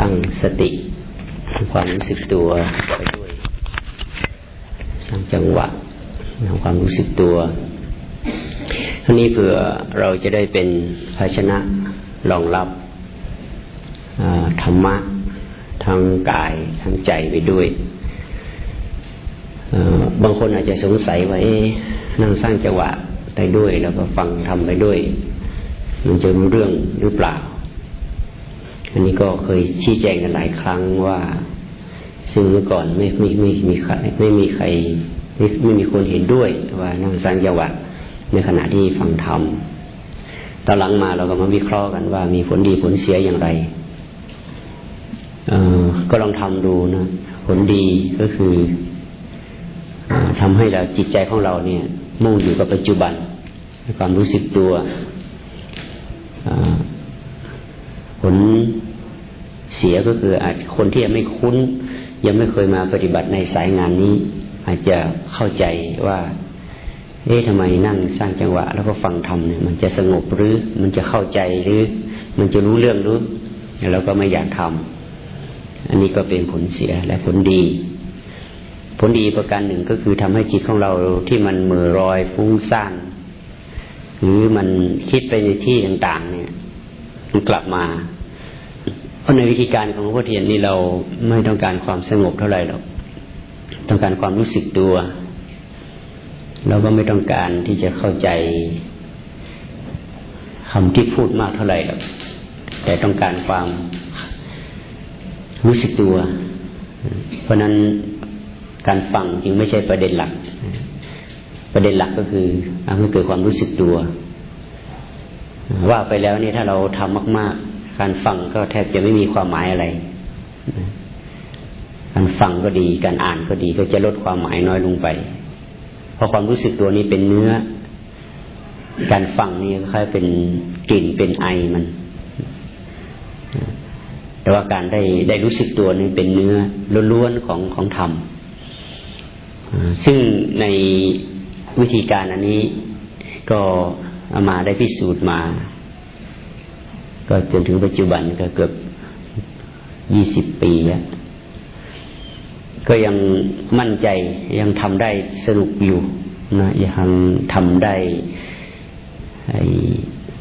ตั้งสติความรู้สึกตัวไปด้วยสร้างจังหวะทำความรู้สึกตัวทั้งนี้เพื่อเราจะได้เป็นภาชนะรองรับธรรมะทั้งกายทั้งใจไปด้วย บางคนอาจจะสงสัยว่านั่งสร้างจังหวะไปด้วย แล้วก็ฟังทำไปด้วย มันจะรู้เรื่องหรือเปล่า อันนี้ก็เคยชี้แจงกันหลายครั้งว่า ซึ่งเมื่อก่อนไม่ไม่ไม่มีใครไม่มีใครไม่ไม่มีคนเห็นด้วยว่านั่งสร้างจังหวะในขณะที่ฟังธรรมตอนหลังมาเราก็มาวิเคราะห์กันว่ามีผลดีผลเสียอย่างไรก็ลองทำดูนะผลดีก็คือทำให้เราจิตใจของเราเนี่ย มุ่งอยู่กับปัจจุบันความรู้สึกตัว ผลเสียก็คืออาจคนที่ยังไม่คุ้น ยังไม่เคยมาปฏิบัติในสายงานนี้ อาจจะเข้าใจว่า เอ๊ะทำไมนั่งสร้างจังหวะ แล้วก็ฟังธรรมเนี่ยมันจะสงบหรือ มันจะเข้าใจหรือ มันจะรู้เรื่องหรือแล้วก็ไม่อยากทำอันนี้ก็เป็นผลเสียและผลดี ผลดีประการหนึ่งก็คือทำให้จิตของเราที่มันมือรอยฟุ้งซ่านหรือมันคิดไปในที่ต่าง ๆ เนี่ย มันกลับมา เพราะในวิธีการของหลวงพ่อเทียนนี่เราไม่ต้องการความสงบเท่าไหร่หรอกต้องการความรู้สึกตัวเราก็ไม่ต้องการที่จะเข้าใจคำที่พูดมากเท่าไหร่หรอกแต่ต้องการความรู้สึกตัว เพราะนั้นการฟังจึงไม่ใช่ประเด็นหลัก ประเด็นหลักก็คือเอาให้เกิดความรู้สึกตัว ว่าไปแล้วนี่ถ้าเราทำมาก ๆ การฟังก็แทบจะไม่มีความหมายอะไร การฟังก็ดี การอ่านก็ดีก็จะลดความหมายน้อยลงไป เพราะความรู้สึกตัวนี้เป็นเนื้อ การฟังนี่ค่อยเป็นกลิ่นเป็นไอมัน แต่ว่าการได้ได้รู้สึกตัวนี่เป็นเนื้อล้วนๆของของธรรมซึ่งในวิธีการอันนี้ก็ อามาได้พิสูจน์มา ก็จนถึงปัจจุบันก็เกือบยี่สิบปีแล้วก็ยังมั่นใจยังทำได้สนุกอยู่นะยังทำได้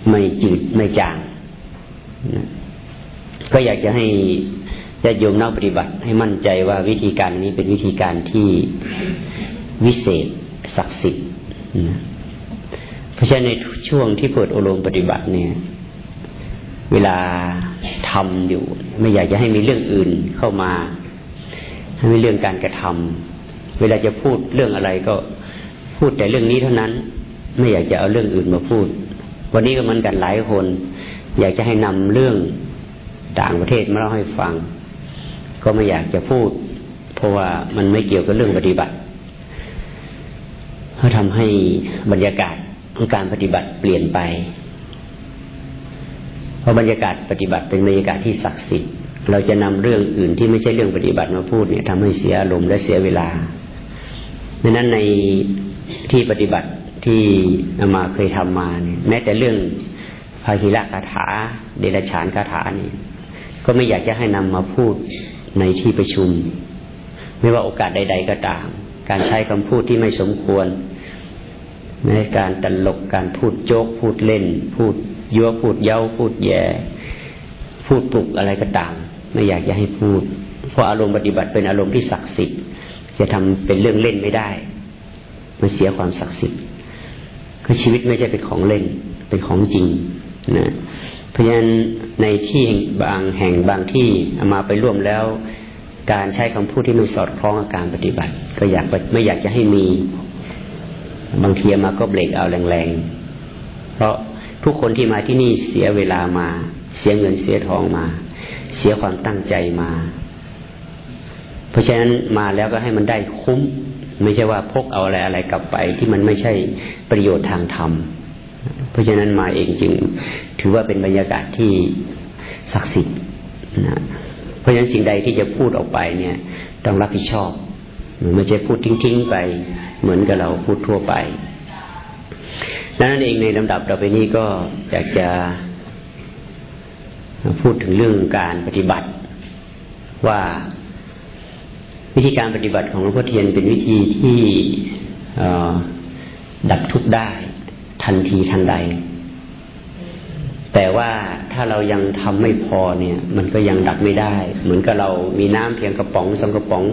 ไม่จืดไม่จางนะก็อยากจะให้ญาติโยมนักปฏิบัติ ให้มั่นใจว่าวิธีการนี้เป็นวิธีการที่วิเศษศักดิ์สิทธิ์เพราะ ฉะนั้นในช่วงที่เปิดอบรมปฏิบัติเนี่ย เวลาทำอยู่ ไม่อยากจะให้มีเรื่องอื่นเข้ามาให้มีเรื่องการกระทำเวลาจะพูดเรื่องอะไรก็พูดแต่เรื่องนี้เท่านั้น ไม่อยากจะเอาเรื่องอื่นมาพูด วันนี้ก็มันกันหลายคน อยากจะให้นำเรื่องต่างประเทศมาเล่าให้ฟัง ก็ไม่อยากจะพูด เพราะว่ามันไม่เกี่ยวกับเรื่องปฏิบัติเขาทำให้บรรยากาศ การปฏิบัติเปลี่ยนไป เพราะบรรยากาศปฏิบัติเป็นบรรยากาศที่ศักดิ์สิทธิ์เราจะนำเรื่องอื่นที่ไม่ใช่เรื่องปฏิบัติมาพูดเนี่ยทำให้เสียอารมณ์และเสียเวลาดังนั้นในที่ปฏิบัติที่อามาเคยทำมาเนี่ยแม้แต่เรื่องพาหิระคาถา เดรัจฉานคาถานี่ก็ไม่อยากจะให้นำมาพูดในที่ประชุม ไม่ว่าโอกาสใด ๆ ก็ตาม การใช้คำพูดที่ไม่สมควร ในการตลกการพูดโจกพูดเล่น พูดยั่วพูดเย้าพูดแย่ พูดปลุกอะไรก็ตาม ไม่อยากจะให้พูด เพราะอารมณ์ปฏิบัติเป็นอารมณ์ที่ศักดิ์สิทธิ์จะทำเป็นเรื่องเล่นไม่ได้ มันเสียความศักดิ์สิทธิ์คือชีวิตไม่ใช่เป็นของเล่น เป็นของจริงนะเพราะฉะนั้นในที่บางแห่งบางที่ามาไปร่วมแล้ว การใช้คำพูดที่ไม่สอดคล้องกับการปฏิบัติ ก็อยากไม่อยากจะให้มี บางทีมาก็เบรกเอาแรงๆ เพราะทุกคนที่มาที่นี่เสียเวลามา เสียเงินเสียทองมา เสียความตั้งใจมา เพราะฉะนั้นมาแล้วก็ให้มันได้คุ้ม ไม่ใช่ว่าพกเอาอะไรอะไรกลับไป ที่มันไม่ใช่ประโยชน์ทางธรรม เพราะฉะนั้นมาเองจึง ถือว่าเป็นบรรยากาศที่ศักดิ์สิทธิ์นะเพราะฉะนั้นสิ่งใดที่จะพูดออกไปเนี่ย ต้องรับผิดชอบ ไม่ใช่พูดทิ้งๆไป เหมือนกับเราพูดทั่วไปดังนั้นเองในลำดับต่อไปนี้ก็อยากจะพูดถึงเรื่องการปฏิบัติ ว่าวิธีการปฏิบัติของหลวงพ่อเทียนเป็นวิธีที่ดับทุกข์ได้ ทันทีทันใด แต่ว่าถ้าเรายังทำไม่พอเนี่ย มันก็ยังดับไม่ได้ เหมือนกับเรามีน้ำเพียงกระป๋องสองกระป๋อง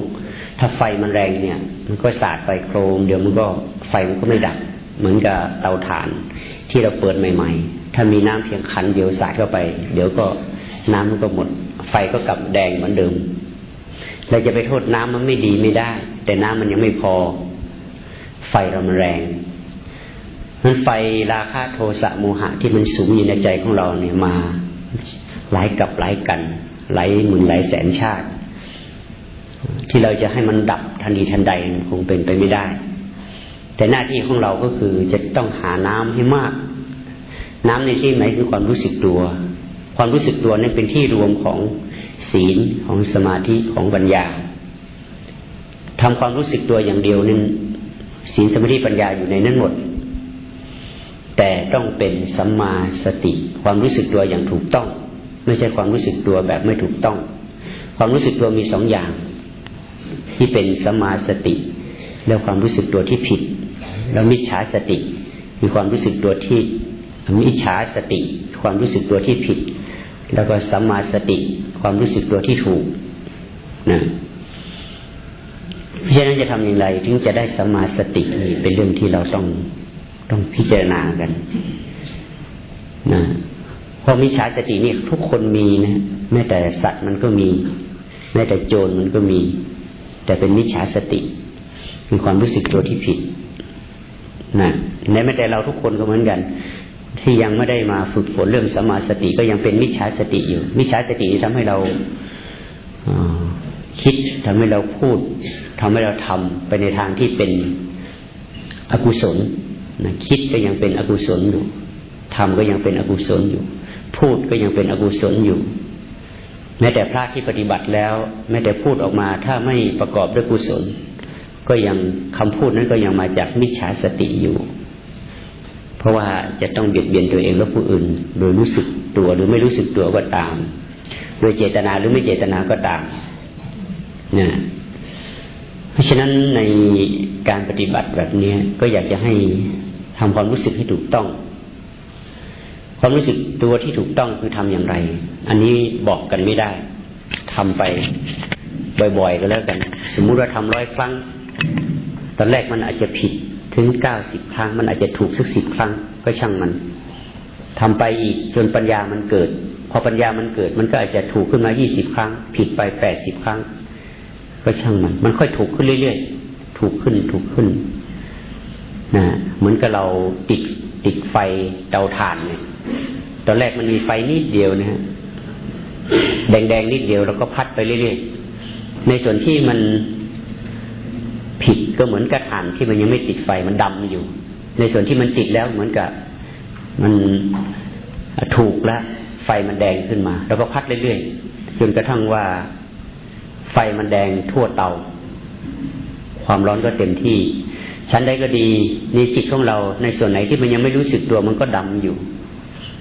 ถ้าไฟมันแรงเนี่ย มันก็สาดไปโครม เดี๋ยวมันก็ไฟมันก็ไม่ดับ เหมือนกับเตาถ่าน ที่เราเปิดใหม่ ๆ ถ้ามีน้ำเพียงขันเดียวสาดเข้าไป เดี๋ยวก็น้ำมันก็หมด ไฟก็กลับแดงเหมือนเดิมเราจะไปโทษน้ำมันไม่ดีไม่ได้ แต่น้ำมันยังไม่พอ ไฟเรามันแรงนั้นไฟราคะโทสะโมหะที่มันสูงอยู่ในใจของเราเนี่ยมา หลายกับหลายกัน หลายหมื่นหลายแสนชาติ ที่เราจะให้มันดับทันทีทันใดคงเป็นไปไม่ได้ แต่หน้าที่ของเราก็คือจะต้องหาน้ำให้มาก น้ำในที่ไหนคือความรู้สึกตัว ความรู้สึกตัวนี่เป็นที่รวมของศีลของสมาธิของปัญญาทำความรู้สึกตัวอย่างเดียวนั้นศีลสมาธิปัญญาอยู่ในนั้นหมด แต่ต้องเป็นสัมมาสติ ความรู้สึกตัวอย่างถูกต้อง ไม่ใช่ความรู้สึกตัวแบบไม่ถูกต้อง ความรู้สึกตัวมีสองอย่าง ที่เป็นสมาสติ แล้วความรู้สึกตัวที่ผิด แล้วมิจฉาสติมีความรู้สึกตัวที่มิจฉาสติ ความรู้สึกตัวที่ผิด แล้วก็สัมมาสติ ความรู้สึกตัวที่ถูกนะเพราะฉะนั้นจะทำอย่างไรถึงจะได้สมาสตินี่เป็นเรื่องที่เราต้องต้องพิจารณากันนะเพราะมิจฉาสตินี่ทุกคนมีนะแม้แต่สัตว์มันก็มีแม้แต่โจรมันก็มี แต่เป็นมิจฉาสติมีความรู้สึกตัวที่ผิดนะในแม้แต่เราทุกคนก็เหมือนกัน ที่ยังไม่ได้มาฝึกฝนเรื่องสมาสติก็ยังเป็นมิจฉาสติอยู่ มิจฉาสติทำให้เราคิดทำให้เราพูดทำให้เราทำไปในทางที่เป็นอกุศลนะคิดก็ยังเป็นอกุศลอยู่ทำก็ยังเป็นอกุศลอยู่ พูดก็ยังเป็นอกุศลอยู่ ม้แต่พระที่ปฏิบัติแล้ว แม้แต่พูดออกมาถ้าไม่ประกอบด้วยกุศล ก็ยังคำพูดนั้นก็ยังมาจากมิจฉาสติอยู่ เพราะว่าจะต้องเบียดเบียนตัวเองและผู้อื่น โดยรู้สึกตัวหรือไม่รู้สึกตัวก็ตาม โดยเจตนาหรือไม่เจตนาก็ตามนะเพราะฉะนั้นในการปฏิบัติแบบนี้ก็อยากจะให้ทำความรู้สึกให้ถูกต้อง ความรู้สึกตัวที่ถูกต้องคือทำอย่างไร อันนี้บอกกันไม่ได้ทำไปบ่อยๆก็แล้วกัน สมมุติว่าทำร้อยครั้ง ตอนแรกมันอาจจะผิดถึงเก้าสิบครั้ง มันอาจจะถูกสักสิบครั้งก็ช่างมันทำไปอีกจนปัญญามันเกิด พอปัญญามันเกิด มันก็อาจจะถูกขึ้นมายี่สิบครั้ง ผิดไปแปดสิบครั้ง ก็ช่างมัน มันค่อยถูกขึ้นเรื่อยๆ ถูกขึ้นถูกขึ้นนะเหมือนกับเราติดติดไฟเตาถ่านเนี่ย ตอนแรกมันมีไฟนิดเดียวนะฮะแดงๆนิดเดียวแล้วก็พัดไปเรื่อยๆในส่วนที่มันผิดก็เหมือนกระถานที่มันยังไม่ติดไฟมันดำอยู่ ในส่วนที่มันติดแล้วเหมือนกับมันถูกแล้วไฟมันแดงขึ้นมา แล้วก็พัดเรื่อยๆจนกระทั่งว่าไฟมันแดงทั่วเตา ความร้อนก็เต็มที่ชั้นใดก็ดีในจิตของเราในส่วนไหนที่มันยังไม่รู้สึกตัวมันก็ดำอยู่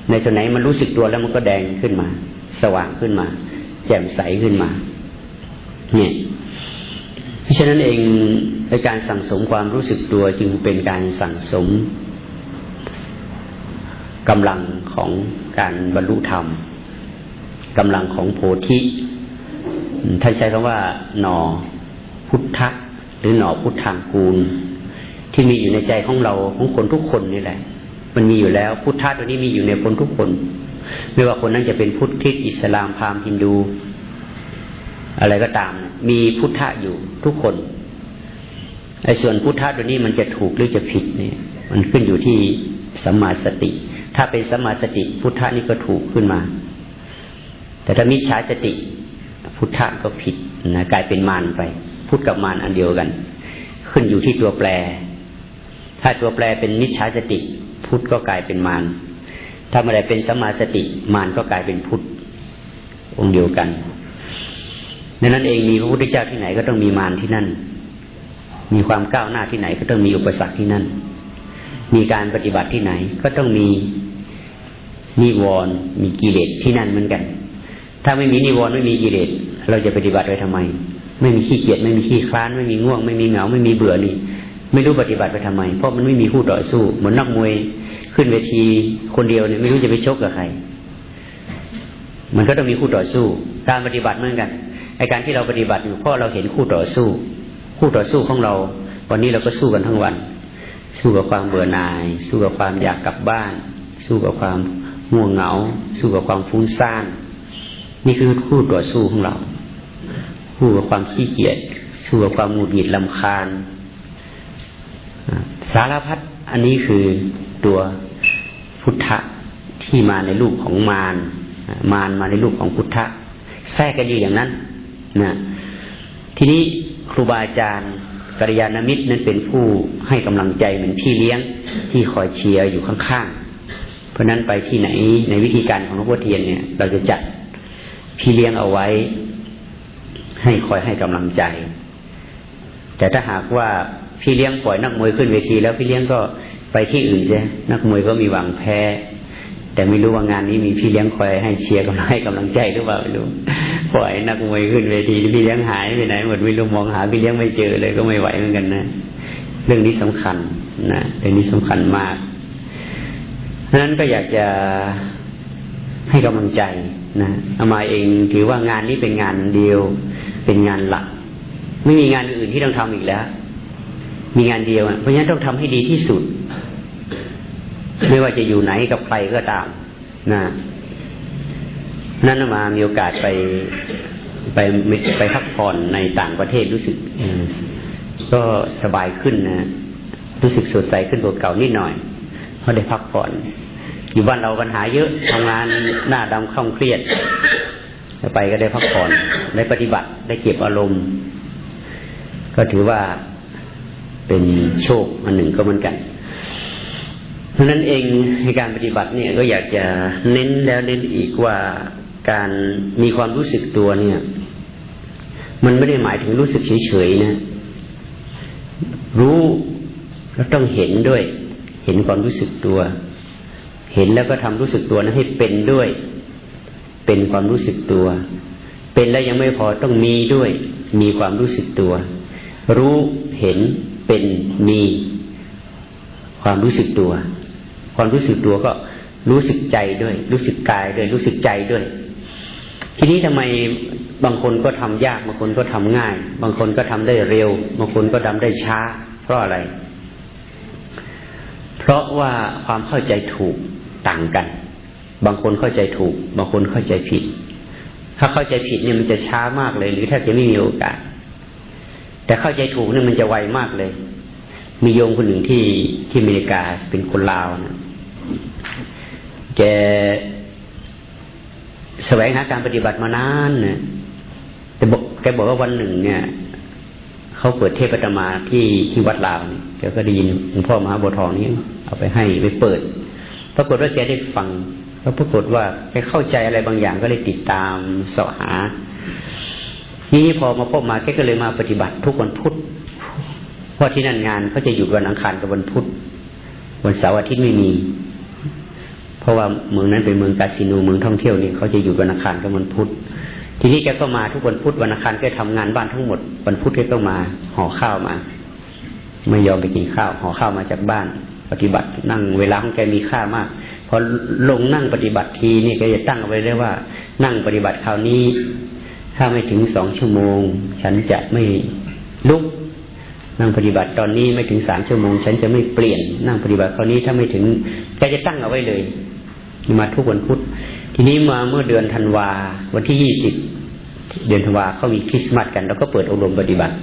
ในส่วนไหนมันรู้สึกตัวแล้วมันก็แดงขึ้นมา สว่างขึ้นมา แจ่มใสขึ้นมา เนี่ยเพราะฉะนั้นเองในการสั่งสมความรู้สึกตัวจึงเป็นการสั่งสมกำลังของการบรรลุธรรมกำลังของโพธิท่านใช้คำว่า หนอพุทธะ หรือหนอพุทธางกูล ที่มีอยู่ในใจของเราของคนทุกคนนี่แหละ มันมีอยู่แล้ว พุทธะตัวนี้มีอยู่ในคนทุกคน ไม่ว่าคนนั้นจะเป็นพุทธคริสต์อิสลามพราหมณ์ฮินดู อะไรก็ตาม มีพุทธะอยู่ทุกคนไอ้ส่วนพุทธะตัวนี้มันจะถูกหรือจะผิดเนี่ย มันขึ้นอยู่ที่สัมมาสติ ถ้าเป็นสัมมาสติ พุทธะนี่ก็ถูกขึ้นมา แต่ถ้ามิจฉาสติ พุทธะก็ผิดนะกลายเป็นมารไป พุทธกับมารอันเดียวกัน ขึ้นอยู่ที่ตัวแปร ถ้าตัวแปรเป็นมิจฉาสติ พุทธก็กลายเป็นมารถ้าเมื่อไรเป็นสัมมาสติมารก็กลายเป็นพุทธองค์เดียวกันดังนั้นเองมีพระพุทธเจ้าที่ไหนก็ต้องมีมารที่นั่น มีความก้าวหน้าที่ไหนก็ต้องมีอุปสรรคที่นั่น มีการปฏิบัติที่ไหนก็ต้องมีนิวรณ์มีกิเลสที่นั่นเหมือนกัน ถ้าไม่มีนิวรณ์ไม่มีกิเลสเราจะปฏิบัติไปทำไม ไม่มีขี้เกียจไม่มีขี้คลาน ไม่มีง่วง ไม่มีเหงาไม่มีเบื่อนี่ ไม่รู้ปฏิบัติไปทำไม เพราะมันไม่มีผู้ต่อสู้ เหมือนนักมวยขึ้นเวทีคนเดียวเนี่ยไม่รู้จะไปชกกับใคร มันก็ต้องมีคู่ต่อสู้ การปฏิบัติเหมือนกันไอการที่เราปฏิบัติอยู่เพราะเราเห็นคู่ต่อสู้ คู่ต่อสู้ของเรา วันนี้เราก็สู้กันทั้งวัน สู้กับความเบื่อหน่าย สู้กับความอยากกลับบ้าน สู้กับความง่วงเหงา สู้กับความฟุ้งซ่านนี่คือคู่ต่อสู้ของเรา คู่กับความขี้เกียจสู้กับความหงุดหงิดลำคาญ สารพัดอันนี้คือตัวพุทธะที่มาในรูปของมารมารมาในรูปของพุทธะแทรกกันอยู่อย่างนั้นนะทีนี้ครูบาอาจารย์กัลยาณมิตรนั้นเป็นผู้ให้กำลังใจเหมือนพี่เลี้ยงที่คอยเชียร์อยู่ข้างๆ เพราะนั้นไปที่ไหนในวิธีการของหลวงพ่อเทียนเนี่ย เราจะจัดพี่เลี้ยงเอาไว้ ให้คอยให้กำลังใจ แต่ถ้าหากว่า พี่เลี้ยงปล่อยนักมวยขึ้นเวที แล้วพี่เลี้ยงก็ไปที่อื่นใช่นักมวยก็มีหวังแพ้ แต่ไม่รู้ว่างานนี้มีพี่เลี้ยงคอยให้เชียร์กำลังให้กำลังใจหรือเปล่าไม่รู้ปล่อยนักมวยขึ้นเวทีพี่เลี้ยงหายไปไหนหมดไม่รู้มองหาพี่เลี้ยงไม่เจอเลยก็ไม่ไหวเหมือนกันนะเรื่องนี้สำคัญนะเรื่องนี้สำคัญมากฉะนั้นก็อยากจะให้กำลังใจนะอามาเองถือว่างานนี้เป็นงานเดียว เป็นงานหลัก ไม่มีงานอื่นที่ต้องทำอีกแล้ว มีงานเดียวเพราะฉะนั้นต้องทำให้ดีที่สุด ไม่ว่าจะอยู่ไหนกับใครก็ตามนะนั่นมามีโอกาสไปไปไปพักผ่อนในต่างประเทศรู้สึกก็สบายขึ้นนะรู้สึกสดใสขึ้นกว่าเก่านิดหน่อยเพราะได้พักผ่อน อยู่บ้านเราปัญหาเยอะทำงานหน้าดำข้าเครียดไปก็ได้พักผ่อนได้ปฏิบัติได้เก็บอารมณ์ ก็ถือว่า เป็นโชคอันหนึ่งก็เหมือนกันเพราะนั้นเองในการปฏิบัติเนี่ยก็อยากจะเน้นแล้วเน้นอีกว่าการมีความรู้สึกตัวเนี่ย มันไม่ได้หมายถึงรู้สึกเฉยๆนะ รู้แล้วต้องเห็นด้วย เห็นความรู้สึกตัว เห็นแล้วก็ทำรู้สึกตัวนั้นให้เป็นด้วย เป็นความรู้สึกตัว เป็นแล้วยังไม่พอต้องมีด้วย มีความรู้สึกตัว รู้เห็น เป็นมีความรู้สึกตัว ความรู้สึกตัวก็รู้สึกใจด้วย รู้สึกกายด้วย รู้สึกใจด้วย ทีนี้ทำไมบางคนก็ทำยาก บางคนก็ทำง่าย บางคนก็ทำได้เร็ว บางคนก็ทำได้ช้า เพราะอะไร เพราะว่าความเข้าใจถูกต่างกัน บางคนเข้าใจถูก บางคนเข้าใจผิด ถ้าเข้าใจผิดเนี่ยมันจะช้ามากเลย หรือแทบจะไม่มีโอกาส แต่เข้าใจถูกเนี่ยมันจะไวมากเลย มีโยมคนหนึ่งที่ที่อเมริกาเป็นคนลาวนะแกแสวงหาการปฏิบัติมานานเนี่ยแต่บอกแกบอกว่าวันหนึ่ง เนี่ยเขาเปิดเทพธรรมาที่ที่วัดลาวเนี่ยแกก็ได้ยินหลวงพ่อมหาบัวทองนี้เอาไปให้ไปเปิด ปรากฏว่าแกได้ฟังแล้วปรากฏว่าแกเข้าใจอะไรบางอย่างก็เลยติดตามสาะหา นี้พอมาพบมาแกก็เลยมาปฏิบัติทุกวันพุธเพราะที่นั่นงานเขาจะหยุดวันอังคารกับวันพุธวันเสาร์อาทิตย์ไม่มี เพราะว่าเมืองนั้นเป็นเมืองคาสิโนเมืองท่องเที่ยวนี่เขาจะอยู่วันอังคารกับวันพุธทีนี้แกก็มาทุกวันพุธวันอังคารแกทำงานบ้านทั้งหมด วันพุธแกก็มาห่อข้าวมา ไม่ยอมไปกินข้าวห่อข้าวมาจากบ้าน ปฏิบัตินั่งเวลาของแกมีค่ามากพอลงนั่งปฏิบัติทีนี่แกจะตั้งเอาไว้เลยว่า นั่งปฏิบัติคราวนี้ ถ้าไม่ถึงสองชั่วโมง ฉันจะไม่ลุก นั่งปฏิบัติตอนนี้ไม่ถึงสามชั่วโมง ฉันจะไม่เปลี่ยนนั่งปฏิบัติคราวนี้ถ้าไม่ถึงแกจะตั้งเอาไว้เลย มาทุกวันพุธทีนี้มาเมื่อเดือนธันวาวันที่ยี่สิบเดือนธันวาเขามีคริสต์มาสกันแล้วก็เปิดอบรมปฏิบัติ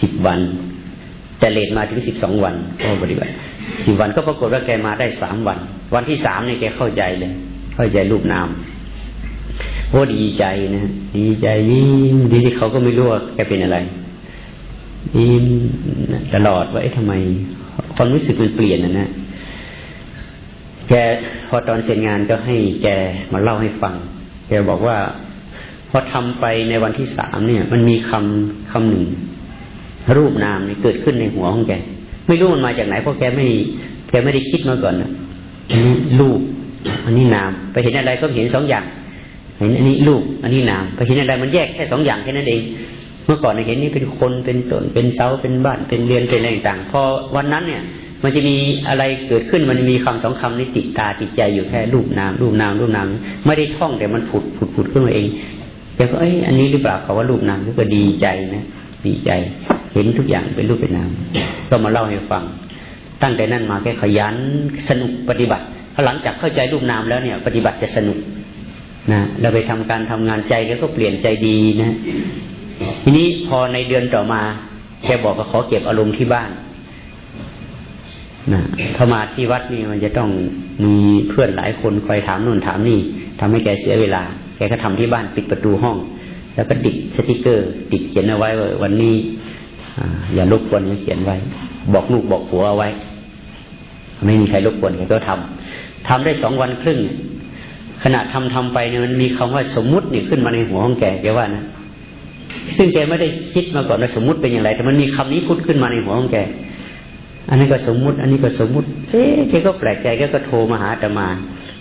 สิบวัน แต่เลทมาถึงสิบสองวันก็ปฏิบัติสิบวันก็ปรากฏว่าแกมาได้สามวัน วันที่สามเนี่ยแกเข้าใจเลย เข้าใจรูปนาม โอ้ดีใจนะดีใจยิ้มดีที่เขาก็ไม่รู้ว่าแกเป็นอะไรยิ้มตลอดว่าเอ๊ะทำไมความรู้สึกมันเปลี่ยนนะนะแกพอตอนเสร็จงานก็ให้แกมาเล่าให้ฟัง แกบอกว่าพอทำไปในวันที่สามเนี่ย มันมีคำคำหนึ่ง รูปนามเนี่ยเกิดขึ้นในหัวของแก ไม่รู้มันมาจากไหนเพราะแกไม่ แกไม่ได้คิดมาก่อนนะอันนี้รูป อันนี้นาม ไปเห็นอะไรก็เห็นสองอย่าง เห็นอันนี้รูปอันนี้นามพอเห็นอะไรมันแยกแค่สองอย่างแค่นั้นเอง เมื่อก่อนเห็นนี่เป็นคนเป็นตนเป็นเสาเป็นบ้านเป็นเรียนเป็นอะไรต่างพอวันนั้นเนี่ย มันจะมีอะไรเกิดขึ้นมันมีคำสองคำนี้ติดตาติดใจอยู่แค่รูปนามรูปนามรูปนามไม่ได้ท่องแต่มันผุดผุดผุดขึ้นมาเองแกก็เอ้ยอันนี้หรือเปล่าเขาว่ารูปนามก็ดีใจนะดีใจ เห็นทุกอย่างเป็นรูปเป็นนามก็มาเล่าให้ฟัง ตั้งแต่นั้นมาแกขยันสนุกปฏิบัติหลังจากเข้าใจรูปนามแล้วเนี่ย ปฏิบัติจะสนุก นะเราไปทำการทำงานใจแล้วก็เปลี่ยนใจดีนะ ทีนี้พอในเดือนต่อมาแกบอกว่าขอเก็บอารมณ์ที่บ้านนะถ้ามาที่วัดนี่มันจะต้องมีเพื่อนหลายคนคอยถามนู่นถามนี่ทำให้แกเสียเวลา แกก็ทำที่บ้านปิดประตูห้อง แล้วก็ติดสติกเกอร์ ติดเขียนเอาไว้ว่าวันนี้อย่ารบกวนเขียนไว้ บอกลูกบอกผัวเอาไว้ ไม่มีใครรบกวนแกก็ทำทำได้สองวันครึ่ง ขณะทำทำไปเนี่ยมันมีคำว่าสมมุติเนี่ยขึ้นมาในหัวของแกแกว่านะซึ่งแกไม่ได้คิดมาก่อนว่าสมมุติเป็นอย่างไร แต่มันมีคำนี้พูดขึ้นมาในหัวของแก อันนี้ก็สมมุติ อันนี้ก็สมมุติเอ๊ะแกก็แปลกใจแกก็โทรมาหาตมา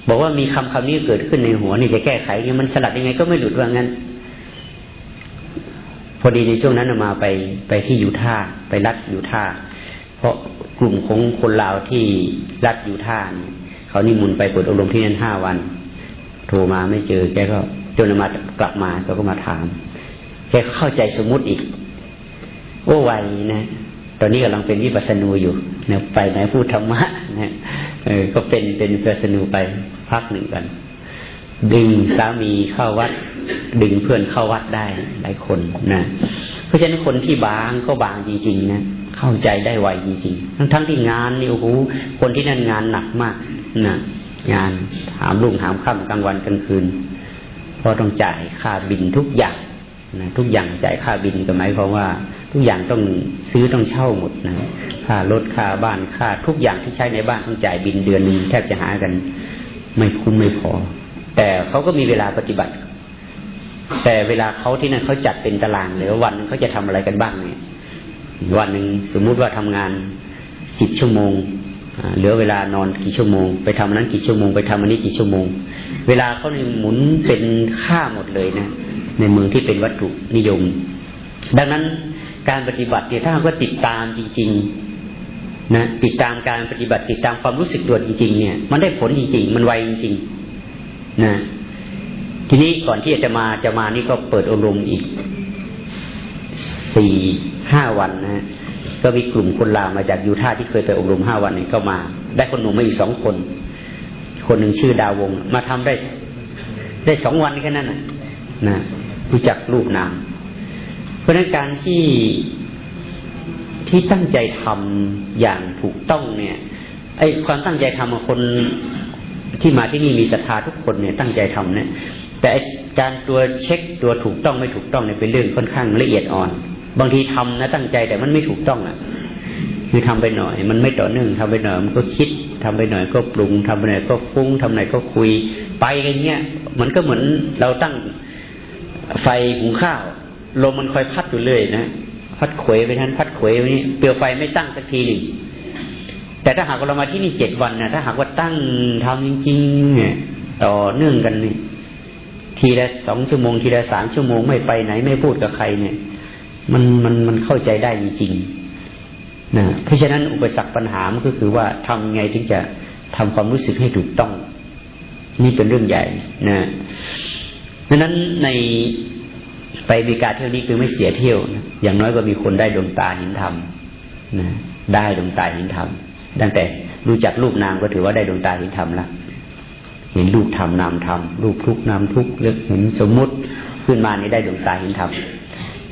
บอกว่ามีคำคำนี้เกิดขึ้นในหัวนี่จะแก้ไขเนี่มันสลัดยังไงก็ไม่หลุดว่างั้น พอดีในช่วงนั้นมาไปไปที่ยูท่าไปรัดยูท่าเพราะกลุ่มของคนลาวที่รัดยูท่าเขานิมนต์ไปเปิดอบรมที่นั่นห้าวัน โทรมาไม่เจอ แกก็จนมากลับมาเขาก็มาถาม แกเข้าใจสมมุติอีกโอ้ไวนะ ตอนนี้กำลังเป็นวิปัสสนูอยู่เนี่ยไปไหนพูดธรรมะนะเออก็เป็นเป็นวิปัสสนูไปพักหนึ่งกัน ดึงสามีเข้าวัด ดึงเพื่อนเข้าวัดได้หลายคนนะเพราะฉะนั้นคนที่บางก็บางจริงๆนะเข้าใจได้ไวจริงๆทั้งทั้งที่งานนี่โอ้โหคนที่นั่นงานหนักมากนะ งานถามลุงถามค่ำกลางวันกลางคืนเพราะต้องจ่ายค่าบินทุกอย่างนะทุกอย่างจ่ายค่าบินก็หมายความว่า ทุกอย่างต้องซื้อต้องเช่าหมดนะค่ารถค่าบ้านค่าทุกอย่างที่ใช้ในบ้านต้องจ่ายบินเดือนหนึ่งแทบจะหากัน ไม่คุ้มไม่พอ แต่เขาก็มีเวลาปฏิบัติ แต่เวลาเขาที่นั่นเขาจัดเป็นตารางเลยว่าวันเขาจะทำอะไรกันบ้างเนี่ยวันหนึ่งสมมุติว่าทำงานสิบชั่วโมง เหลือเวลานอนกี่ชั่วโมง ไปทำนั้นกี่ชั่วโมงไปทำอันนี้กี่ชั่วโมง เวลาเขาเนี่ยหมุนเป็นค่าหมดเลยนะในเมืองที่เป็นวัตถุนิยม ดังนั้นการปฏิบัติเนี่ยถ้าเราติดตามจริง ๆ นะติดตามการปฏิบัติติดตามความรู้สึกตัวจริง ๆ เนี่ย มันได้ผลจริง ๆ มันไวจริงๆนะทีนี้ก่อนที่จะมาจะมานี่ก็เปิดอบรมอีกสี่ห้าวันนะ ก็มีกลุ่มคนลาวมาจากยูท่าที่เคยไปอบรมห้าวันนี้ก็มา ได้คนหนุ่มมาอีกสองคน คนหนึ่งชื่อดาวง มาทำได้ ได้สองวันแค่นั้นนะนะรู้จักรูปนาม เพราะนั้นการที่ที่ตั้งใจทำอย่างถูกต้องเนี่ย ไอ้ความตั้งใจทำของคนที่มาที่นี่มีศรัทธาทุกคนเนี่ยตั้งใจทำเนี่ย แต่การตัวเช็คตัวถูกต้องไม่ถูกต้องเนี่ยเป็นเรื่องค่อนข้างละเอียดอ่อน บางทีทำนะตั้งใจแต่มันไม่ถูกต้องอะคือทำไปหน่อย มันไม่ต่อเนื่องทำไปหน่อยมันก็คิดทำไปหน่อยก็ปรุงทำไปหน่อยก็ฟุ้งทำไหนก็คุย ไปกันเงี้ยมันก็เหมือนเราตั้งไฟหุงข้าวลมมันคอยพัดอยู่เรื่อยนะพัดเขวไปนั้นพัดเขวไปนี้เปลวไฟไม่ตั้งสักทีหนึ่งแต่ถ้าหากเรามาที่นี่เจ็ดวันนะถ้าหากว่าตั้งทำจริงๆเนี่ยต่อเนื่องกันนี่ทีละสองชั่วโมงทีละสามชั่วโมงไม่ไปไหนไม่พูดกับใครเนี่ย มันมันมันเข้าใจได้จริงๆนะเพราะฉะนั้นอุปสรรคปัญหามันก็คือว่าทำไงถึงจะทำความรู้สึกให้ถูกต้อง นี่เป็นเรื่องใหญ่นะดังนั้นในไปอเมริกาเที่ยวนี้คือไม่เสียเที่ยวนะอย่างน้อยก็มีคนได้ดวงตาเห็นธรรมนะได้ดวงตาเห็นธรรมตั้งแต่รู้จักรูปนามก็ถือว่าได้ดวงตาเห็นธรรมแล้วเห็นรูปธรรมนามธรรมรูปทุกนามทุกเห็นสมมุติขึ้นมานี่ได้ดวงตาเห็นธรรม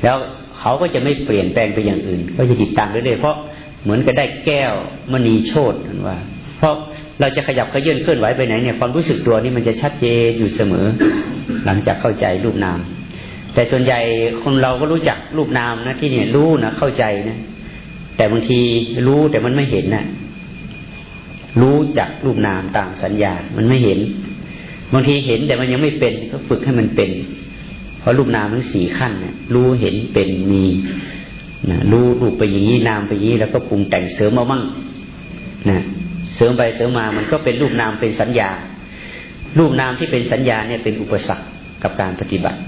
แล้ว เขาก็จะไม่เปลี่ยนแปลงไปอย่างอื่น ก็จะติดตามเรื่อยๆเพราะเหมือนกับได้แก้วมณีโชตว่า เพราะเราจะขยับขยื่นเคลื่อนไหวไปไหนเนี่ยความรู้สึกตัวนี่มันจะชัดเจนอยู่เสมอ หลังจากเข้าใจรูปนาม แต่ส่วนใหญ่คนเราก็รู้จักรูปนามนะที่เนี่ยรู้นะเข้าใจนะแต่บางทีรู้แต่มันไม่เห็นนะรู้จักรูปนามตางสัญญา มันไม่เห็น บางทีเห็นแต่มันยังไม่เป็นก็ฝึกให้มันเป็น เพราะรูปนามทั้งสี่ขั้นเนี่ยรู้เห็นเป็นมีนะรู้รูปไปอย่างนี้นามไปอย่างนี้แล้วก็ปรุงแต่งเสริมมามั่งนะเสริมไปเสริมมามันก็เป็นรูปนามเป็นสัญญา รูปนามที่เป็นสัญญาเนี่ยเป็นอุปสรรคกับการปฏิบัติ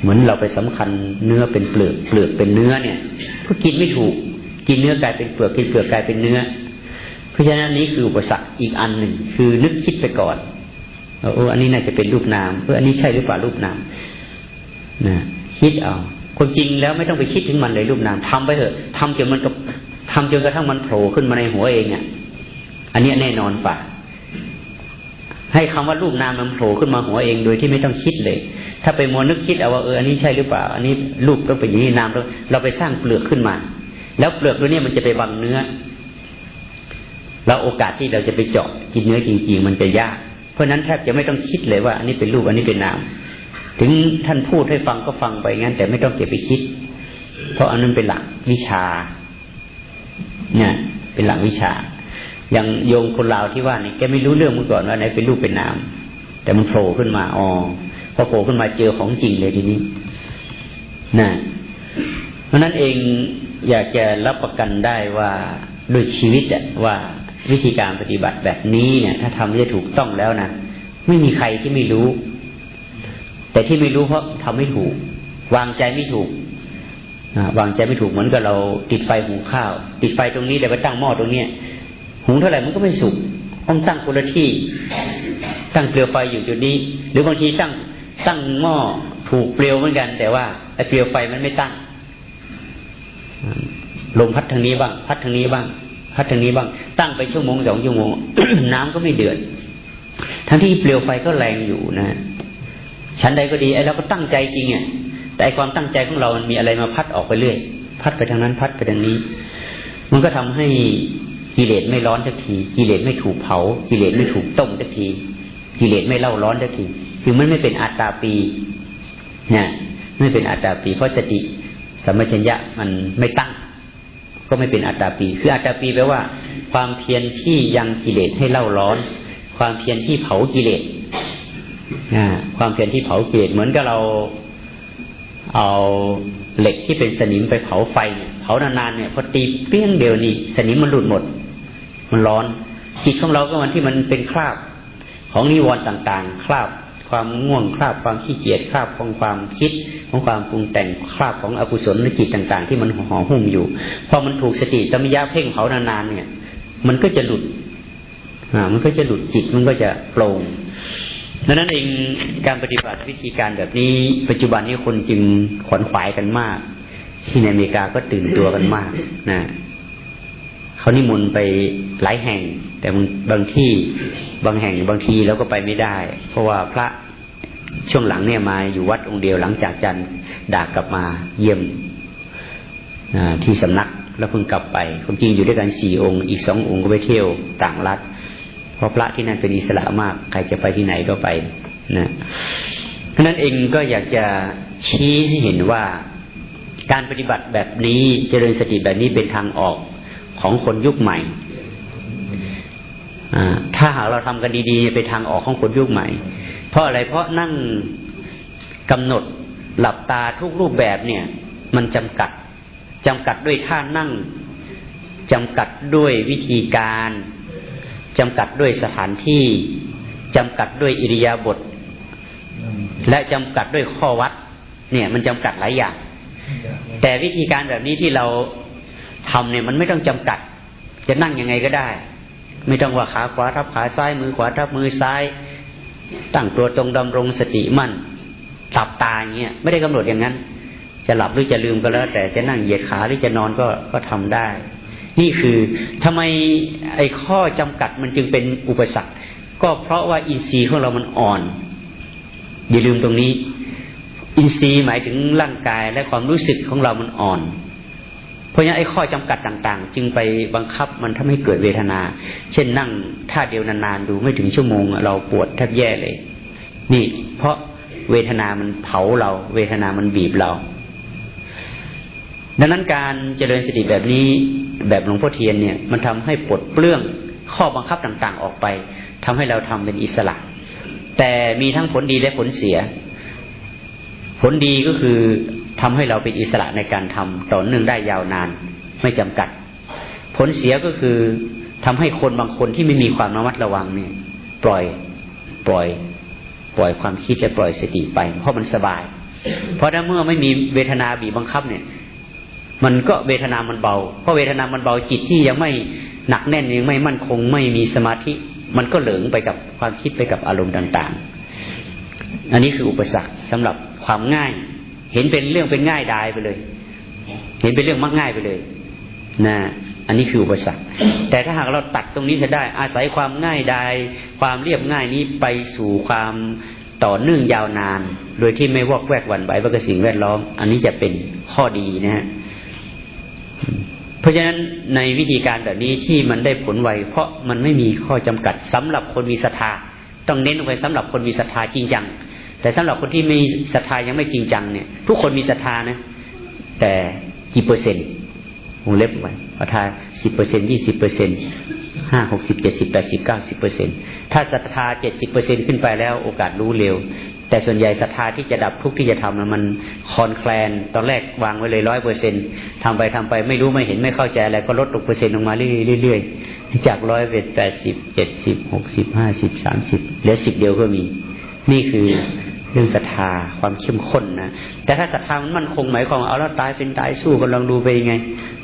เหมือนเราไปสำคัญเนื้อเป็นเปลือกเปลือกเป็นเนื้อเนี่ย ก็กินไม่ถูก กินเนื้อกลายเป็นเปลือกกินเปลือกกลายเป็นเนื้อ เพราะฉะนั้นนี้คืออุปสรรคอีกอันหนึ่งคือนึกคิดไปก่อน เอออันนี้น่าจะเป็นรูปนามเอออันนี้ใช่หรือเปล่ารูปนามนะคิดเอาคนจริงแล้วไม่ต้องไปคิดถึงมันเลยรูปนามทำไปเถอะทำจนมันกับทำจนกระทั่งมันโผล่ขึ้นมาในหัวเองอะอันนี้แน่นอนป่ะให้คำว่ารูปนามมันโผล่ขึ้นมาหัวเองโดยที่ไม่ต้องคิดเลย ถ้าไปมัวนึกคิดเอาว่าเอออันนี้ใช่หรือเปล่า อันนี้รูปต้องเป็นอย่างนี้นามเราไปสร้างเปลือกขึ้นมา แล้วเปลือกตัวนี้มันจะไปบังเนื้อ แล้วโอกาสที่เราจะไปเจาะกินเนื้อจริง ๆ มันจะยาก ราะนั้นแทบจะไม่ต้องคิดเลยว่า อันนี้เป็นรูปอันนี้เป็นนาม ถึงท่านพูดให้ฟังก็ฟังไปงั้น แต่ไม่ต้องเก็บไปคิด เพราะอันนั้นเป็นหลักวิชา เนี่ย เป็นหลักวิชา อย่างโยมคนลาวที่ว่านี่แกไม่รู้เรื่องมาก่อนว่าไหนเป็นรูปเป็นนาม แต่มันโผล่ขึ้นมาอ๋อพอโผล่ขึ้นมาเจอของจริงเลยทีนี้นะเพราะนั้นเองอยากจะรับประกันได้ว่าด้วยชีวิตอะว่า วิธีการปฏิบัติแบบนี้เนี่ย ถ้าทำได้ถูกต้องแล้วนะไม่มีใครที่ไม่รู้ แต่ที่ไม่รู้เพราะทำไม่ถูก วางใจไม่ถูกวางใจไม่ถูกเหมือนกับเราติดไฟหุงข้าว ติดไฟตรงนี้แต่ไปตั้งหม้อตรงเนี้ยหุงเท่าไหร่มันก็ไม่สุกต้องตั้งคนละที่ ตั้งเปลวไฟอยู่จุดนี้ หรือบางทีตั้งตั้งหม้อถูกเปลวเหมือนกัน แต่ว่าไอ้เปลวไฟมันไม่ตั้งลมพัดทางนี้บ้าง พัดทางนี้บ้าง พัดทางนี้บ้างตั้งไปชั่วโมงสองชั่วโมง น้ำก็ไม่เดือด ทั้งที่เปลวไฟก็แรงอยู่นะชั้นใดก็ดีไอ้เราก็ตั้งใจจริงอะแต่ความตั้งใจของเรามันมีอะไรมาพัดออกไปเรื่อย พัดไปทางนั้นพัดไปทางนี้ มันก็ทำให้กิเลสไม่ร้อนสักที กิเลสไม่ถูกเผา กิเลสไม่ถูกต้มสักที กิเลสไม่เล่าร้อนสักที คือมันไม่เป็นอัตตาปีนี่ยไม่เป็นอัตตาปี เพราะสติสัมปชัญญะมันไม่ตั้ง ก็ไม่เป็นอัตตาปี คืออัตตาปีแปลว่า ความเพียรที่ยังกิเลสให้เล่าร้อน ความเพียรที่เผากิเลสความเพียรที่เผากิเลสเหมือนกับเราเอาเหล็กที่เป็นสนิมไปเผาไฟเนี่ยเผานานๆเนี่ยพอตีเปี้ยงเดียวนี่สนิมมันหลุดหมด มันร้อน จิตของเราก็มันที่มันเป็นคราบ ของนิวรณ์ต่าง ๆ คราบ ความง่วงคราบความขี้เกียจคราบของความคิดของความปรุงแต่งคราบของอกุศลนจิตต่าง ๆ ที่มันห่อหุ้มอยู่ พอมันถูกสติสมิยาเพ่งเผานานๆเนี่ย มันก็จะหลุดอ่ามันก็จะหลุดจิตมันก็จะโปร่งดังนั้นเองการปฏิบัติวิธีการแบบนี้ ปัจจุบันนี้คนจึงขวนขวายกันมาก ที่ในอเมริกาก็ตื่นตัวกันมากนะ เขานิมนต์ไปหลายแห่ง แต่บางที่บางแห่งบางทีเราก็ไปไม่ได้ เพราะว่าพระช่วงหลังเนี่ยมาอยู่วัดองค์เดียวหลังจากจันดากลับมาเยี่ยมที่สำนักแล้วเพิ่งกลับไปความจริงอยู่ด้วยกันสี่องค์ อีกสององค์ก็ไปเที่ยวต่างรัฐ เพราะพระที่นั่นเป็นอิสระมาก ใครจะไปที่ไหนก็ไปนะเพราะนั้นเองก็อยากจะชี้ให้เห็นว่าการปฏิบัติแบบนี้เจริญสติแบบนี้เป็นทางออก ของคนยุคใหม่ถ้าหากเราทำกันดีๆเป็นทางออกของคนยุคใหม่ เพราะอะไรเพราะนั่งกำหนดหลับตาทุกรูปแบบเนี่ย มันจำกัดจำกัดด้วยท่านั่งจำกัดด้วยวิธีการจำกัดด้วยสถานที่จำกัดด้วยอิริยาบถและจำกัดด้วยข้อวัด เนี่ย มันจำกัดหลายอย่าง แต่วิธีการแบบนี้ที่เรา ทำเนี่ยมันไม่ต้องจำกัด จะนั่งยังไงก็ได้ ไม่ต้องว่าขาขวาทับขาซ้ายมือขวาทับมือซ้าย ตั้งตัวตรงดำรงสติมั่นหลับตาอย่างเงี้ยไม่ได้กำหนดอย่างนั้น จะหลับหรือจะลืมก็แล้ว แต่จะนั่งเหยียดขาหรือจะนอนก็ก็ทำได้ นี่คือทำไมไอ้ข้อจำกัดมันจึงเป็นอุปสรรค ก็เพราะว่าอินทรีย์ของเรามันอ่อน อย่าลืมตรงนี้ อินทรีย์หมายถึงร่างกายและความรู้สึกของเรามันอ่อน เพราะฉะนั้นไอ้ข้อจำกัดต่าง ๆ จึงไปบังคับมันทำให้เกิดเวทนา เช่นนั่งท่าเดียวนานๆดูไม่ถึงชั่วโมง เราปวดแทบแย่เลย นี่ เพราะเวทนามันเผาเรา เวทนามันบีบเรา ดังนั้นการเจริญสติแบบนี้แบบหลวงพ่อเทียนเนี่ย มันทำให้ปลดเปลื้องข้อบังคับต่างๆออกไปทำให้เราทำเป็นอิสระ แต่มีทั้งผลดีและผลเสีย ผลดีก็คือ ทำให้เราเป็นอิสระในการทำต่อเนื่องได้ยาวนาน ไม่จำกัด ผลเสียก็คือทำให้คนบางคนที่ไม่มีความระมัดระวังเนี่ย ปล่อยปล่อย ปล่อยความคิดและปล่อยสติไป เพราะมันสบาย เพราะถ้าเมื่อไม่มีเวทนาบีบบังคับเนี่ย มันก็เวทนามันเบา เพราะเวทนามันเบาจิตที่ยังไม่หนักแน่นยังไม่มั่นคง ไม่มีสมาธิ มันก็เหลิงไปกับความคิดไปกับอารมณ์ต่าง ๆ อันนี้คืออุปสรรคสำหรับความง่าย เห็นเป็นเรื่องเป็นง่ายดายไปเลย เห็นเป็นเรื่องมักง่ายไปเลย นะอันนี้คืออุปสรรค แต่ถ้าหากเราตัดตรงนี้จะได้ อาศัยความง่ายดายความเรียบง่ายนี้ไปสู่ความต่อเนื่องยาวนาน โดยที่ไม่วอกแวกวันไหวกับสิ่งแวดล้อม อันนี้จะเป็นข้อดีนะฮะเพราะฉะนั้นในวิธีการแบบนี้ที่มันได้ผลไวเพราะมันไม่มีข้อจำกัดสำหรับคนมีศรัทธาต้องเน้นลงไปสำหรับคนมีศรัทธาจริงจัง แต่สำหรับคนที่มีศรัทธายังไม่จริงจังเนี่ย ทุกคนมีศรัทธานะ แต่กี่เปอร์เซ็นต์วงเล็บไว้ศรัทธาสิบเปอร์เซ็นยี่สิบเปอร์เซ็นห้าหกสิบเจ็ดสิบแปดสิบเก้าสิบเปอร์เซ็นถ้าศรัทธาเจ็ดสิบเปอร์เซ็นขึ้นไปแล้วโอกาสรู้เร็ว แต่ส่วนใหญ่ศรัทธาที่จะดับทุกที่จะทำมันคอนแคลน ตอนแรกวางไว้เลยร้อยเปอร์เซ็นทำไปทำไปไม่รู้ไม่เห็นไม่เข้าใจอะไรก็ลดลงเปอร์เซ็นต์ลงมาเรื่อยๆจากร้อยเป็นแปดสิบเจ็ดสิบหกสิบห้าสิบสามสิบเหลือสิบเดียวก็มี นี่คือ เรื่องศรัทธาความเข้มข้นนะแต่ถ้าศรัทธามันมั่นคงหมายความเอาแล้วตายเป็นตายสู้กันลองดูไปยังไง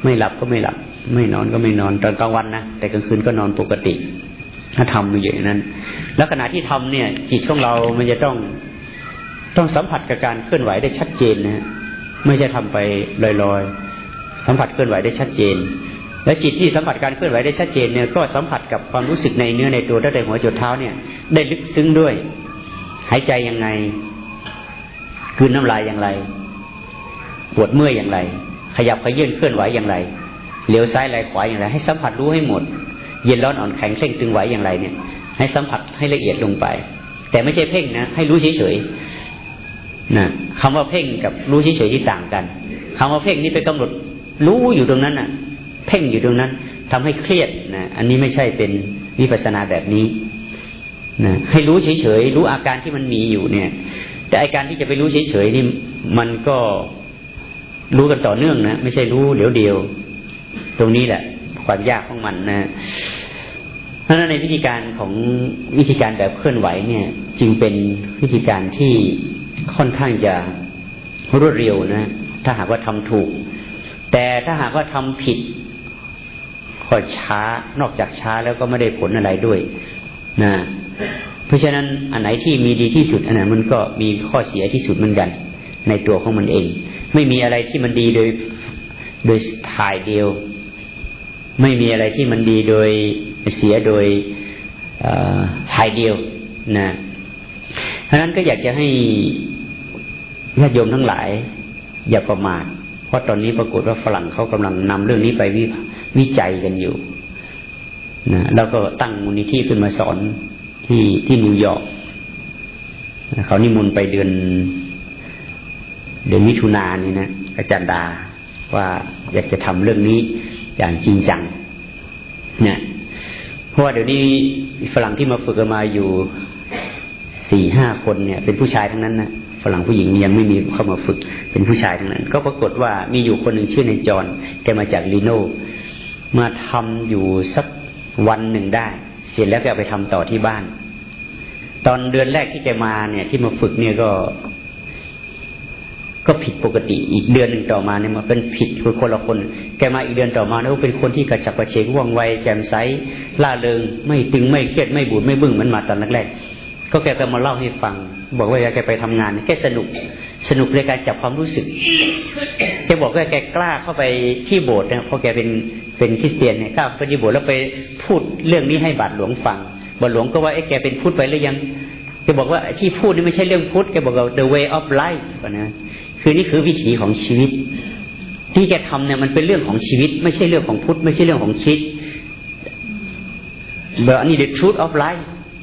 ไม่หลับก็ไม่หลับ ไม่นอนก็ไม่นอนตอนกลางวันนะแต่กลางคืนก็นอนปกติ ถ้าทำอย่างนั้น แล้วขณะที่ทำเนี่ย จิตของเรา มันจะต้องต้องสัมผัสกับการเคลื่อนไหวได้ชัดเจนนะไม่ใช่ทำไปลอยๆสัมผัสเคลื่อนไหวได้ชัดเจน และจิตที่สัมผัสการเคลื่อนไหวได้ชัดเจนเนี่ย ก็สัมผัสกับความรู้สึกในเนื้อในตัวตั้งแต่หัวจนเท้าเนี่ย ได้ลึกซึ้งด้วย หายใจยังไงคืนน้ำลายอย่างไร ปวดเมื่อยอย่างไร ขยับขยื่นเคลื่อนไหวอย่างไรเลี้ยวซ้ายไหลขวาอย่างไร ให้สัมผัสรู้ให้หมด เย็นร้อนอ่อนแข็งเข่งตึงไหวอย่างไรเนี่ย ให้สัมผัสให้ละเอียดลงไป แต่ไม่ใช่เพ่งนะ ให้รู้เฉยๆนะคำว่าเพ่งกับรู้เฉยๆที่ต่างกันคำว่าเพ่งนี่ไปกำหนดรู้อยู่ตรงนั้นน่ะ เพ่งอยู่ตรงนั้นทำให้เครียดนะอันนี้ไม่ใช่เป็นวิปัสสนาแบบนี้ นะให้รู้เฉยๆรู้อาการที่มันมีอยู่เนี่ย แต่อาการที่จะไปรู้เฉยๆนี่มันก็รู้กันต่อเนื่องนะไม่ใช่รู้เดี๋ยวเดียว ตรงนี้แหละ ความยากของมันนะเพราะฉะนั้นในวิธีการของวิธีการแบบเคลื่อนไหวเนี่ย จึงเป็นวิธีการที่ค่อนข้างจะรวดเร็วนะ ถ้าหากว่าทำถูก แต่ถ้าหากว่าทำผิดก็ช้านอกจากช้าแล้วก็ไม่ได้ผลอะไรด้วย นะ เพราะฉะนั้นอันไหนที่มีดีที่สุด อันไหนมันก็มีข้อเสียที่สุดเหมือนกัน ในตัวของมันเอง ไม่มีอะไรที่มันดีโดยโดยถ่ายเดียว ไม่มีอะไรที่มันดีโดยเสียโดยถ่ายเดียวนะเพราะนั้นก็อยากจะให้ญาติโยมทั้งหลาย อย่าประมาทเพราะตอนนี้ปรากฏว่าฝรั่งเขากำลังนำเรื่องนี้ไปวิวจัยกันอยู่นะแล้วก็ตั้งมูลนิธิขึ้นมาสอน ที่ที่นิวยอร์กเขานิมนต์ไปเดือนเดือนมิถุนายนนี่นะอาจารย์ดาว่าอยากจะทำเรื่องนี้อย่างจริงจัง เนี่ยเพราะว่าเดี๋ยวนี้ฝรั่งที่มาฝึกมาอยู่สี่ห้าคนเนี่ย เป็นผู้ชายทั้งนั้นนะฝรั่งผู้หญิงยังไม่มีเข้ามาฝึก เป็นผู้ชายทั้งนั้น ก็ปรากฏว่ามีอยู่คนหนึ่งชื่อในจอนแกมาจากลีโนมาทำอยู่สักวันหนึ่งได้ เสร็จแล้วก็ไปทำต่อที่บ้าน ตอนเดือนแรกที่แกมาเนี่ย ที่มาฝึกเนี่ยก็ก็ผิดปกติอีกเดือนหนึ่งต่อมาเนี่ยมันเป็นผิดคือคนละคน แกมาอีกเดือนต่อมาเนี่ยเป็นคนที่กระฉับกระเฉงว่องไวแจ่มใสล่าเริง ไม่ตึงไม่เครียดไม่บูดไม่บึ้งเหมือนมาตอนแรกๆก็แกก็มาเล่าให้ฟัง บอกว่าแกไปทำงานแกสนุก สนุกในการจับความรู้สึกแกบอกว่าแกกล้าเข้าไปที่โบสถ์นี่ยเพราะแกเป็นเป็นคริสเตียนเนี่ยข้าไปที่โบสถ์แล้วไปพูดเรื่องนี้ให้บาทหลวงฟังบาทหลวงก็ว่าไอ้แกเป็นพุทธไปหรือยังแกบอกว่าที่พูดนี่ไม่ใช่เรื่องพุทธแกบอกว่า the way of life นะคือนี่คือวิถีของชีวิต ที่แกทำเนี่ยมันเป็นเรื่องของชีวิต ไม่ใช่เรื่องของพุทธไม่ใช่เรื่องของชีวิตเบอร์อันนี้ the truth of life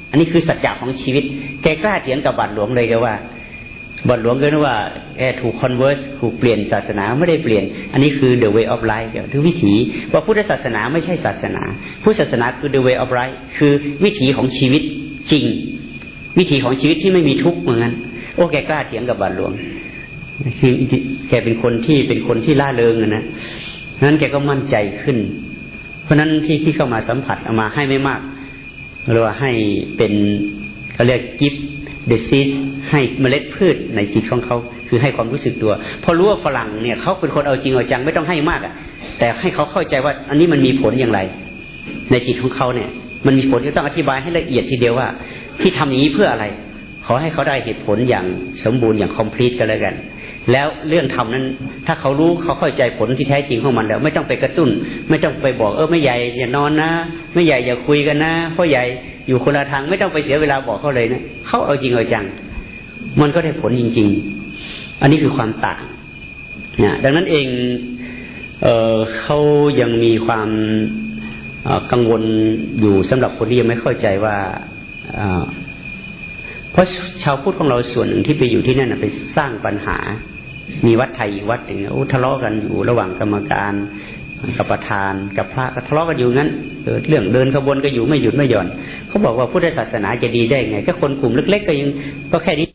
อันนี้คือสัจจะของชีวิต แกกล้าเถียงกับบาทหลวงเลยแกว่า บทหลวงก็นึกว่าแกถูกคอนเวอร์สถูกเปลี่ยนศาสนาไม่ได้เปลี่ยน อันนี้คือ the way of life คือวิถีว่าพุทธศาสนาไม่ใช่ศาสนา พุทธศาสนาคือ the way of life คือวิถีของชีวิตจริง วิถีของชีวิตที่ไม่มีทุกข์เหมือนกันโอ้แกกล้าเถียงกับบาทหลวงคือแกเป็นคนที่เป็นคนที่ล่าเริงนะนั้นแกก็มั่นใจขึ้น เพราะนั้นที่ที่เข้ามาสัมผัสเอามาให้ไม่มากหรือว่าให้เป็นเขาเรียกกิฟต์ the seed ให้เมล็ดพืชในจิตของเขาคือให้ความรู้สึกตัว พอรู้ว่าฝรั่งเนี่ยเขาเป็นคนเอาจริงเอาจังไม่ต้องให้มากอะ แต่ให้เขาเข้าใจว่าอันนี้มันมีผลอย่างไร ในจิตของเขาเนี่ย มันมีผลที่ต้องอธิบายให้ละเอียดทีเดียวว่า ที่ทำอย่างนี้เพื่ออะไร ขอให้เขาได้เหตุผลอย่างสมบูรณ์อย่างคอมพลีทกันแล้วกัน แล้วเรื่องทำนั้น ถ้าเขารู้เขาเข้าใจผลที่แท้จริงของมันแล้ว ไม่ต้องไปกระตุ้น ไม่ต้องไปบอกเออไม่ใหญ่อย่านอนนะ ไม่ใหญ่อย่าคุยกันนะพ่อใหญ่ อยู่คนละทางไม่ต้องไปเสียเวลาบอกเขาเลยนะเขาเอาจริงเอาจัง มันก็ได้ผลจริง ๆ อันนี้คือความต่างนะดังนั้นเองเเขายังมีความกังวลอยู่สำหรับคนที่ยังไม่เข้าใจว่าเพราะชาวพุทธของเราส่วนหนึ่งที่ไปอยู่ที่นั่นไปสร้างปัญหา มีวัดไทยวัดหนึ่งโอ้ทะเลาะกันอยู่ระหว่างกรรมการ กับประธานกับพระก็ทะเลาะกันอยู่งั้นเรื่องเดินขบวนก็อยู่ไม่หยุดไม่หย่อนเขาบอกว่าพุทธศาสนาจะดีได้ไงแค่คนกลุ่มเล็ก ๆ ก็ยังก็แค่นี้